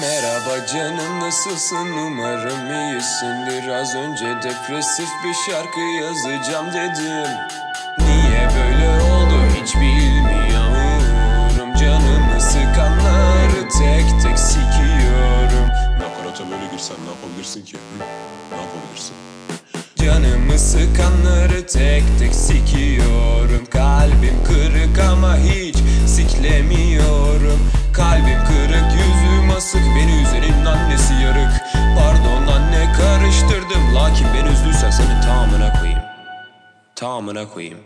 Merhaba canım nasılsın? Umarım iyisindir. Az önce depresif bir şarkı yazacağım dedim. Niye böyle oldu hiç bilmiyorum. Canımı sıkanları tek tek sikiyorum. Nakarata böyle girsen ne yapabilirsin ki? Ne yapabilirsin? Canımı sıkanları tek tek sikiyorum koyayım Tamamına koyayım